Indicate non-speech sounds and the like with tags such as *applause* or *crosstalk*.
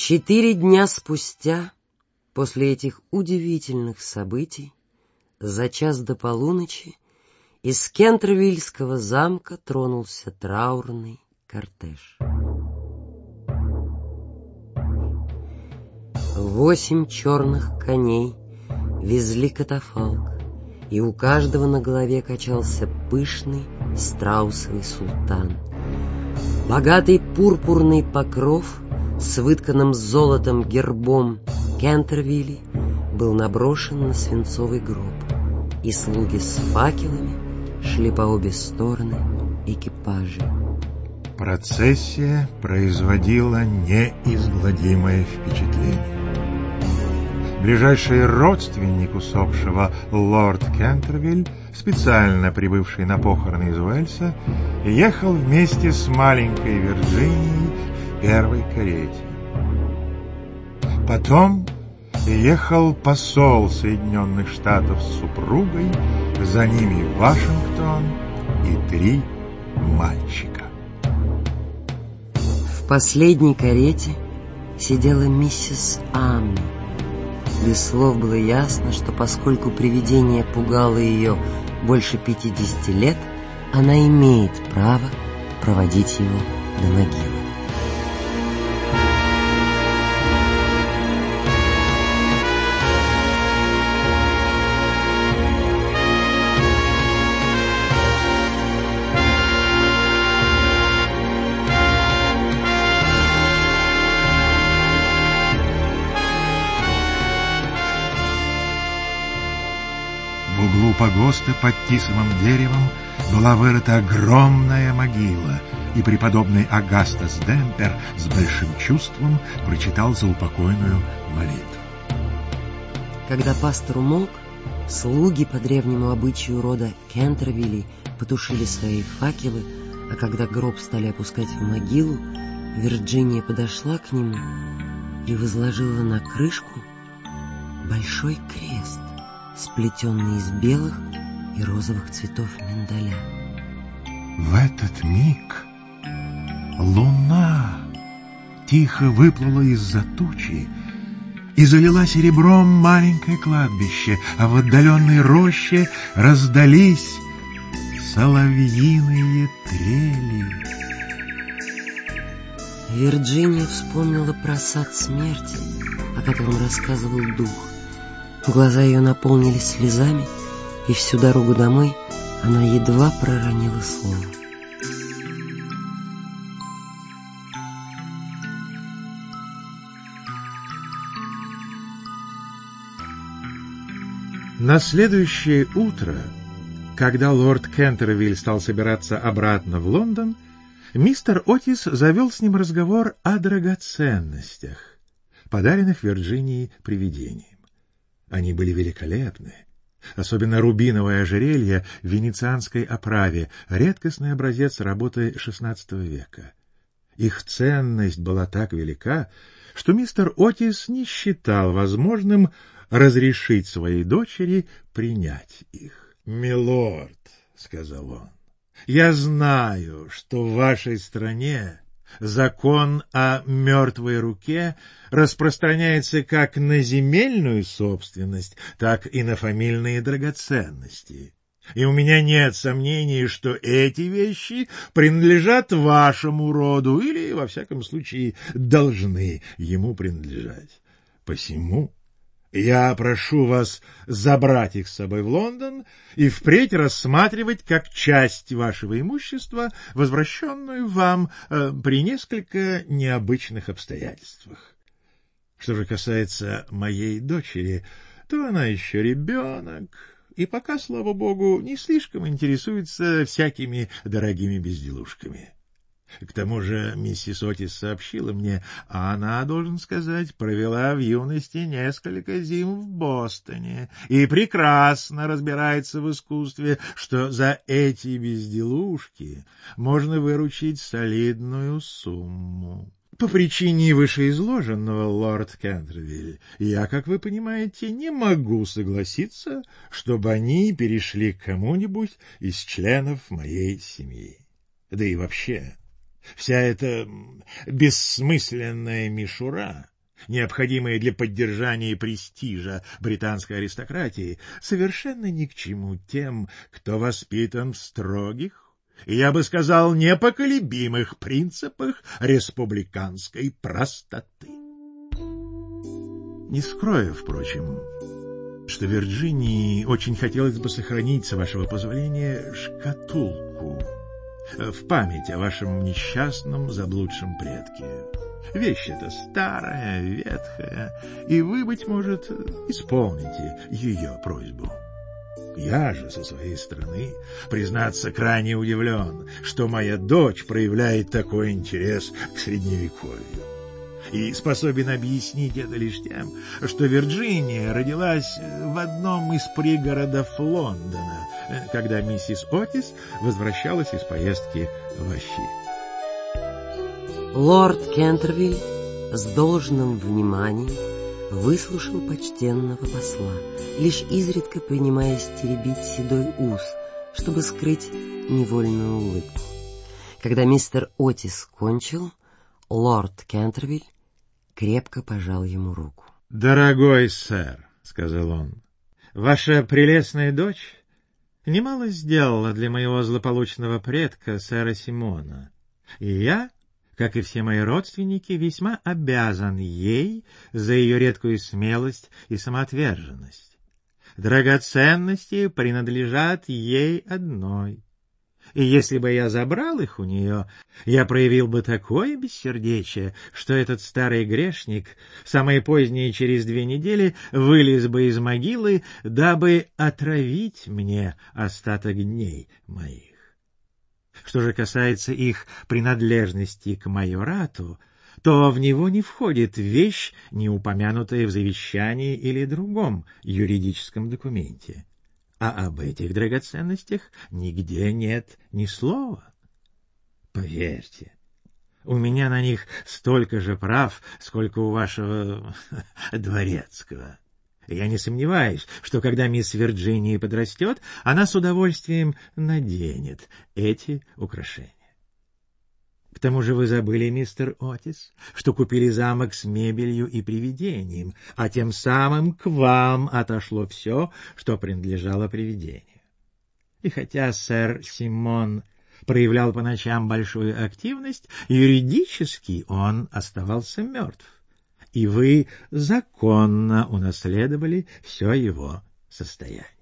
Четыре дня спустя, после этих удивительных событий, за час до полуночи из Кентервильского замка тронулся траурный кортеж. Восемь черных коней везли катафалк, и у каждого на голове качался пышный страусовый султан. Богатый пурпурный покров с вытканным золотом гербом Кентервилли был наброшен на свинцовый гроб, и слуги с факелами шли по обе стороны экипажей. Процессия производила неизгладимое впечатление. Ближайший родственник усопшего лорд Кентервиль, специально прибывший на похороны из Уэльса, ехал вместе с маленькой Вирджинией в первой карете. Потом ехал посол Соединенных Штатов с супругой, за ними Вашингтон и три мальчика. В последней карете сидела миссис Анна. Без слов было ясно, что поскольку привидение пугало ее больше 50 лет, она имеет право проводить его до могилы. Погоста под тисовым деревом была вырыта огромная могила, и преподобный Агастас Демпер с большим чувством прочитал за упокойную молитву. Когда пастор умолк, слуги по древнему обычаю рода Кентервилли потушили свои факелы, а когда гроб стали опускать в могилу, Вирджиния подошла к нему и возложила на крышку большой крест сплетенный из белых и розовых цветов миндаля. В этот миг луна тихо выплыла из-за тучи и залила серебром маленькое кладбище, а в отдаленной роще раздались соловьиные трели. Вирджиния вспомнила про сад смерти, о котором рассказывал дух. Глаза ее наполнились слезами, и всю дорогу домой она едва проронила слово. На следующее утро, когда лорд Кентервиль стал собираться обратно в Лондон, мистер Отис завел с ним разговор о драгоценностях, подаренных Вирджинии привидением. Они были великолепны. Особенно рубиновое ожерелье в венецианской оправе, редкостный образец работы XVI века. Их ценность была так велика, что мистер Отис не считал возможным разрешить своей дочери принять их. — Милорд, — сказал он, — я знаю, что в вашей стране Закон о мертвой руке распространяется как на земельную собственность, так и на фамильные драгоценности. И у меня нет сомнений, что эти вещи принадлежат вашему роду или, во всяком случае, должны ему принадлежать. Посему я прошу вас забрать их с собой в Лондон и впредь рассматривать как часть вашего имущества, возвращенную вам э, при несколько необычных обстоятельствах. Что же касается моей дочери, то она еще ребенок, и пока, слава богу, не слишком интересуется всякими дорогими безделушками. К тому же миссис Отис сообщила мне, а она, должен сказать, провела в юности несколько зим в Бостоне и прекрасно разбирается в искусстве, что за эти безделушки можно выручить солидную сумму. По причине вышеизложенного, лорд Кентервиль, я, как вы понимаете, не могу согласиться, чтобы они перешли к кому-нибудь из членов моей семьи. Да и вообще, Вся эта бессмысленная мишура, необходимая для поддержания престижа британской аристократии, совершенно ни к чему тем, кто воспитан в строгих, я бы сказал, непоколебимых принципах республиканской простоты. Не скрою, впрочем, что Вирджинии очень хотелось бы сохранить, с вашего позволения, шкатулку в память о вашем несчастном заблудшем предке. Вещь эта старая, ветхая, и вы, быть может, исполните ее просьбу. Я же, со своей стороны, признаться, крайне удивлен, что моя дочь проявляет такой интерес к Средневековью и способен объяснить это лишь тем, что Вирджиния родилась в одном из пригородов Лондона, когда миссис Отис возвращалась из поездки в Ащи. Лорд Кентервиль с должным вниманием выслушал почтенного посла, лишь изредка принимая стеребить седой ус, чтобы скрыть невольную улыбку. Когда мистер Отис кончил, лорд Кентервиль крепко пожал ему руку. — Дорогой сэр, — сказал он, — ваша прелестная дочь немало сделала для моего злополучного предка, сэра Симона, и я, как и все мои родственники, весьма обязан ей за ее редкую смелость и самоотверженность. Драгоценности принадлежат ей одной и если бы я забрал их у нее, я проявил бы такое бессердечие, что этот старый грешник, самое позднее через две недели, вылез бы из могилы, дабы отравить мне остаток дней моих. Что же касается их принадлежности к майорату, то в него не входит вещь, не упомянутая в завещании или другом юридическом документе а об этих драгоценностях нигде нет ни слова. Поверьте, у меня на них столько же прав, сколько у вашего *laughs* дворецкого. Я не сомневаюсь, что когда мисс Вирджиния подрастет, она с удовольствием наденет эти украшения. К тому же вы забыли, мистер Отис, что купили замок с мебелью и привидением, а тем самым к вам отошло все, что принадлежало привидению. И хотя сэр Симон проявлял по ночам большую активность, юридически он оставался мертв, и вы законно унаследовали все его состояние.